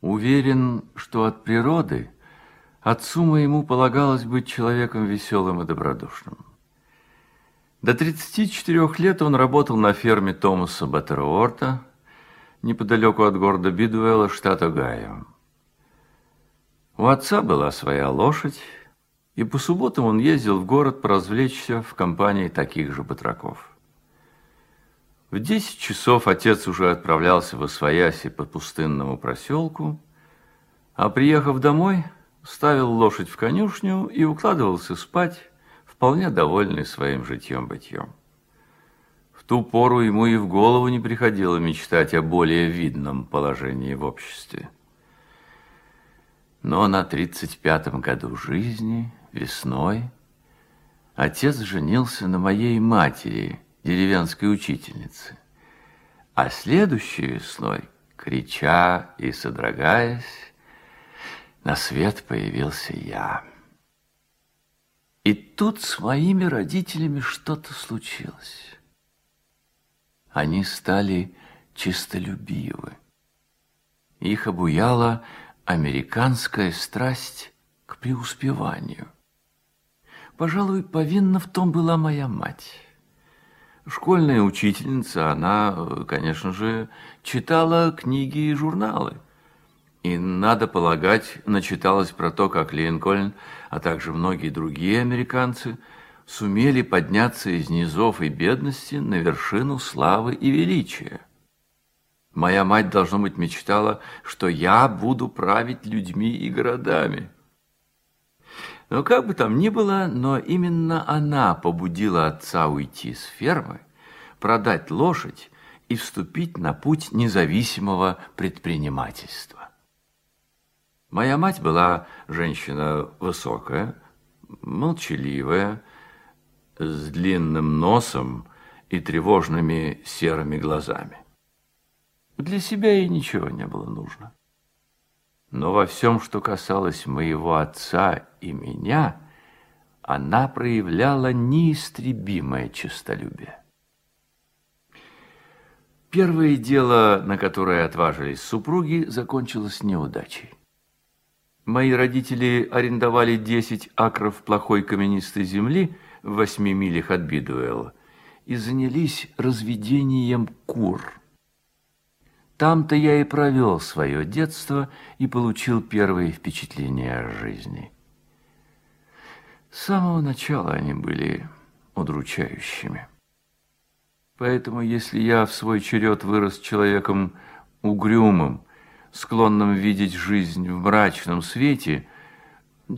Уверен, что от природы отцу моему полагалось быть человеком веселым и добродушным. До 34 лет он работал на ферме Томаса Баттеруорта, неподалеку от города Бидуэлла, штат Огайо. У отца была своя лошадь, и по субботам он ездил в город поразвлечься в компании таких же батраков. В десять часов отец уже отправлялся в Освояси по пустынному проселку, а приехав домой, ставил лошадь в конюшню и укладывался спать, вполне довольный своим житьем-бытьем. В ту пору ему и в голову не приходило мечтать о более видном положении в обществе. Но на тридцать пятом году жизни Весной отец женился на моей матери, деревенской учительнице. А следующей весной, крича и содрогаясь, на свет появился я. И тут с моими родителями что-то случилось. Они стали чистолюбивы. Их обуяла американская страсть к преуспеванию. Пожалуй, повинна в том была моя мать. Школьная учительница, она, конечно же, читала книги и журналы. И, надо полагать, начиталась про то, как Линкольн, а также многие другие американцы, сумели подняться из низов и бедности на вершину славы и величия. Моя мать, должно быть, мечтала, что я буду править людьми и городами. Но как бы там ни было, но именно она побудила отца уйти с фермы, продать лошадь и вступить на путь независимого предпринимательства. Моя мать была женщина высокая, молчаливая, с длинным носом и тревожными серыми глазами. Для себя ей ничего не было нужно. Но во всем, что касалось моего отца и меня, она проявляла неистребимое честолюбие. Первое дело, на которое отважились супруги, закончилось неудачей. Мои родители арендовали 10 акров плохой каменистой земли в восьми милях от Бидуэлла и занялись разведением кур – там-то я и провел свое детство и получил первые впечатления о жизни. С самого начала они были удручающими. Поэтому, если я в свой черед вырос человеком угрюмым, склонным видеть жизнь в мрачном свете,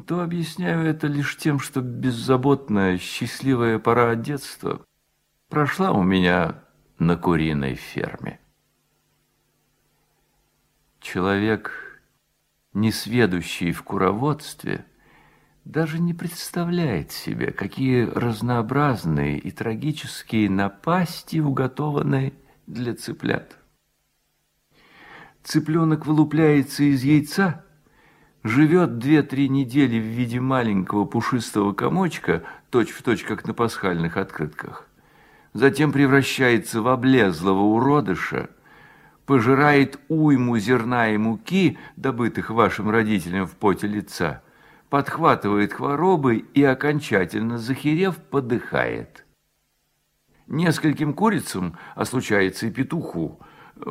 то объясняю это лишь тем, что беззаботная, счастливая пора детства прошла у меня на куриной ферме. Человек, несведущий в куроводстве, даже не представляет себе, какие разнообразные и трагические напасти уготованы для цыплят. Цыпленок вылупляется из яйца, живет две-три недели в виде маленького пушистого комочка, точь-в-точь, точь, как на пасхальных открытках. Затем превращается в облезлого уродыша – пожирает уйму зерна и муки, добытых вашим родителям в поте лица, подхватывает хворобы и, окончательно захерев, подыхает. Нескольким курицам, а случается и петуху,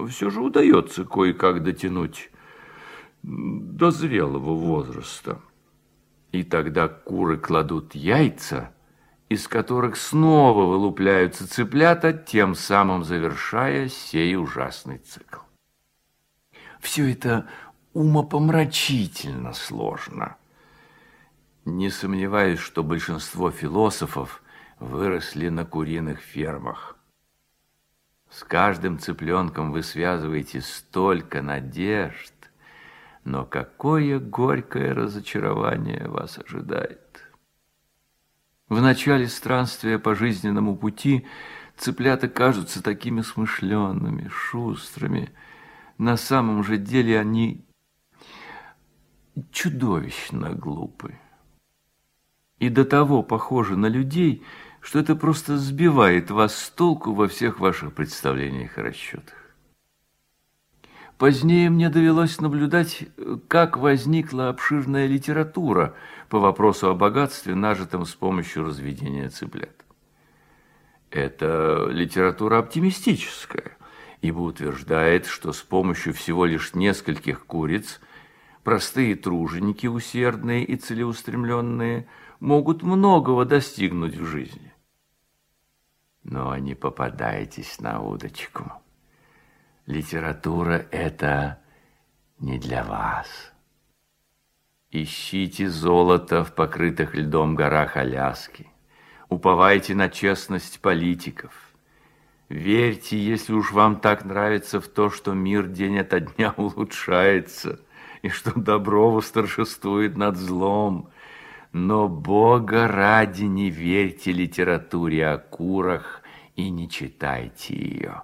все же удается кое-как дотянуть до зрелого возраста. И тогда куры кладут яйца – из которых снова вылупляются цыплята, тем самым завершая сей ужасный цикл. Все это умопомрачительно сложно. Не сомневаюсь, что большинство философов выросли на куриных фермах. С каждым цыпленком вы связываете столько надежд, но какое горькое разочарование вас ожидает. В начале странствия по жизненному пути цыплята кажутся такими смышленными, шустрыми. На самом же деле они чудовищно глупы. И до того похожи на людей, что это просто сбивает вас с толку во всех ваших представлениях и расчетах. Позднее мне довелось наблюдать, как возникла обширная литература по вопросу о богатстве, нажитом с помощью разведения цыплят. Это литература оптимистическая, ибо утверждает, что с помощью всего лишь нескольких куриц простые труженики, усердные и целеустремленные, могут многого достигнуть в жизни. Но не попадайтесь на удочку. Литература – это не для вас. Ищите золото в покрытых льдом горах Аляски. Уповайте на честность политиков. Верьте, если уж вам так нравится в то, что мир день ото дня улучшается, и что добро восторжествует над злом. Но Бога ради не верьте литературе о курах и не читайте ее.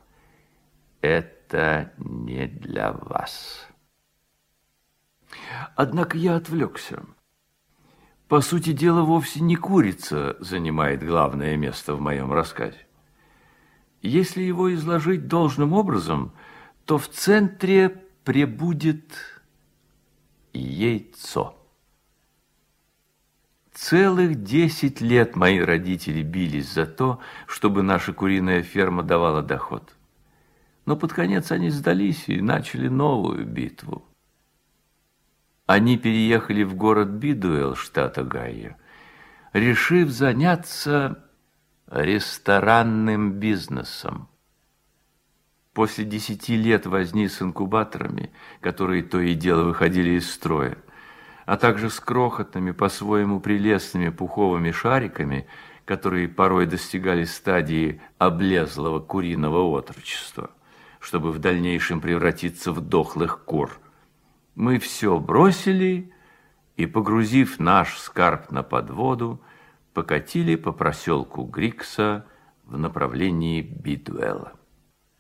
Это не для вас. Однако я отвлекся. По сути дела, вовсе не курица занимает главное место в моем рассказе. Если его изложить должным образом, то в центре пребудет яйцо. Целых десять лет мои родители бились за то, чтобы наша куриная ферма давала доход. Но под конец они сдались и начали новую битву. Они переехали в город Бидуэлл, штата Гайо, решив заняться ресторанным бизнесом. После десяти лет возни с инкубаторами, которые то и дело выходили из строя, а также с крохотными, по-своему прелестными пуховыми шариками, которые порой достигали стадии облезлого куриного отрочества, чтобы в дальнейшем превратиться в дохлых кур – мы все бросили и, погрузив наш скарб на подводу, покатили по проселку Грикса в направлении Бидуэлла.